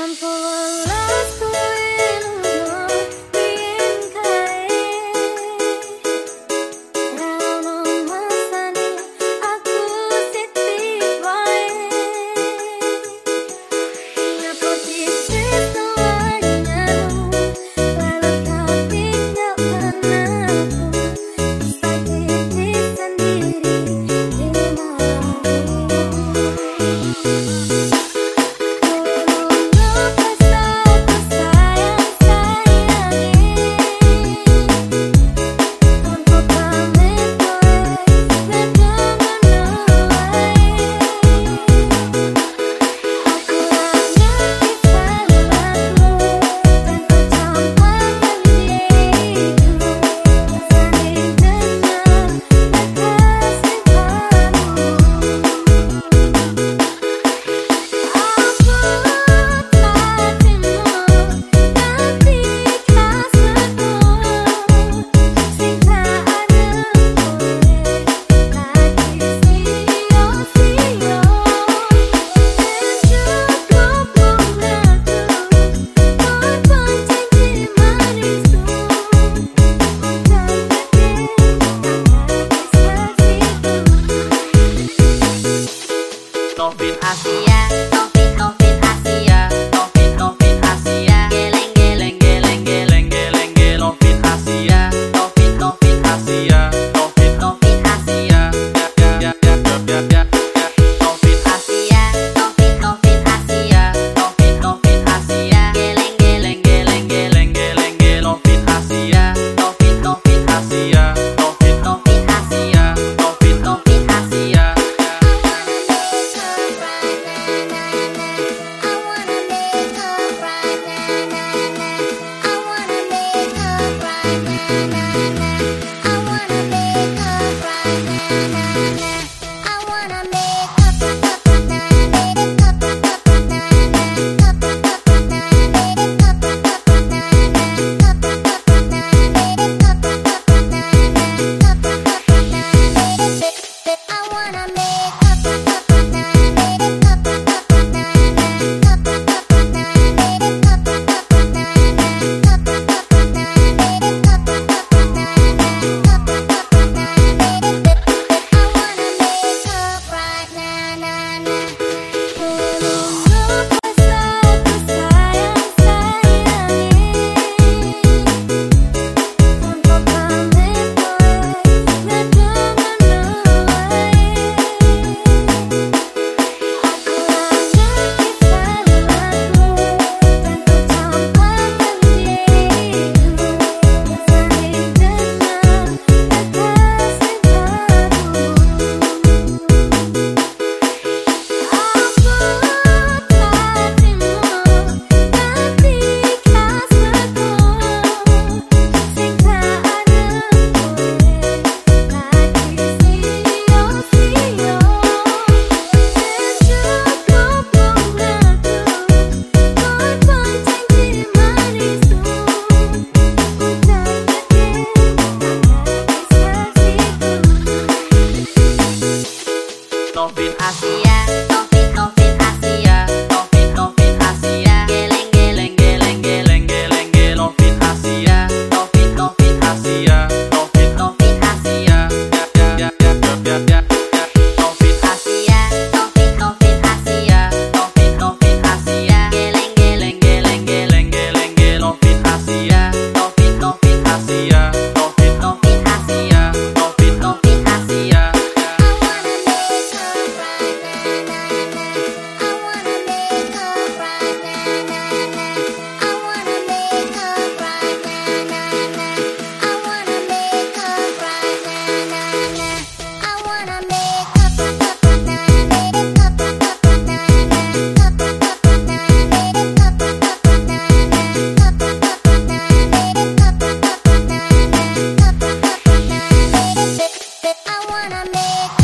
temple of love. gracias. wanna make